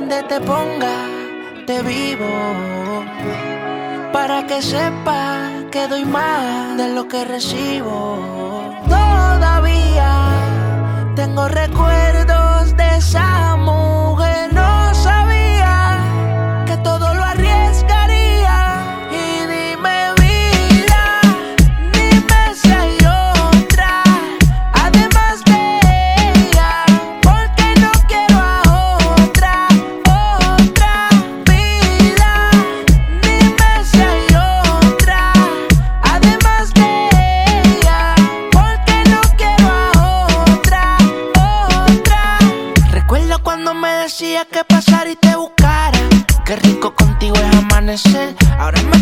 donde te ponga, te vivo. Para que sepa que doy más de lo que recibo. Todavía tengo recuerdos de esa Cuando me decías que pasar y te buscara. Qué rico contigo es amanecer. Ahora me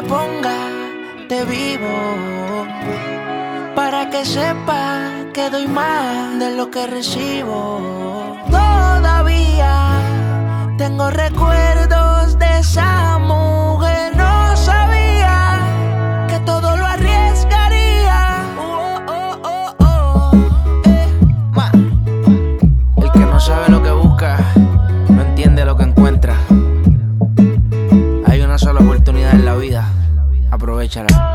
te ponga de vivo para que sepa que doy más de lo que recibo. Todavía tengo recuerdos de esa aprovechará.